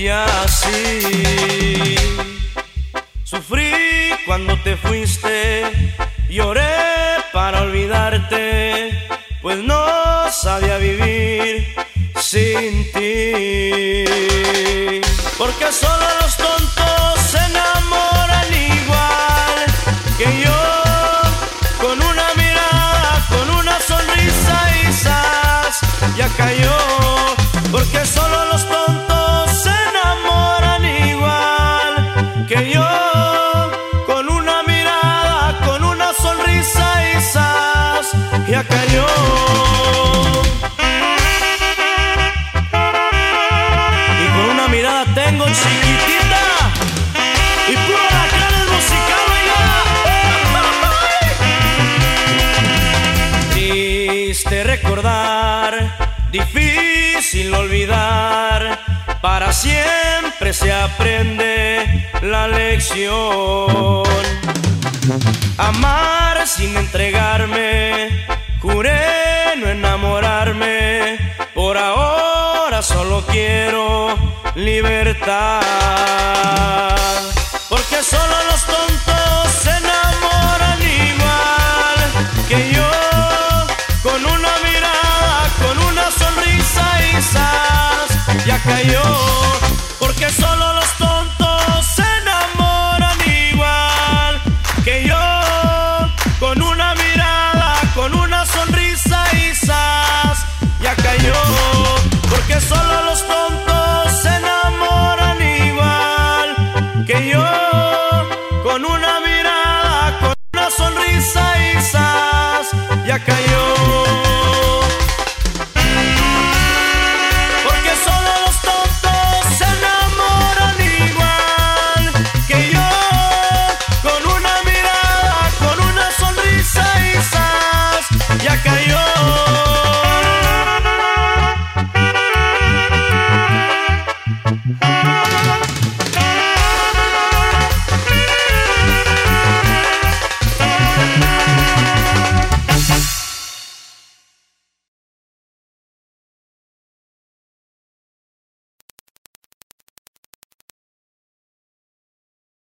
y así. Sufrí cuando te fuiste, lloré para olvidarte, pues no sabía vivir sin ti. Porque solo los tontos se enamoran igual que yo. Con una mirada, con una sonrisa y ya cayó. Porque solo que yo. Con una mirada, con una sonrisa zas, ya cayó. Y con una mirada tengo chiquitita y puro lacranes musical, oiga. Triste recordar, difícil olvidar, para siempre se aprende la lección. Amar sin entregarme, juré no enamorarme, por ahora solo quiero libertad. Ya cayó. Porque solo los tontos se enamoran igual que yo, con una mirada, con una sonrisa y ya cayó. Porque solo los tontos se enamoran igual que yo, con una mirada, con una sonrisa y ya cayó.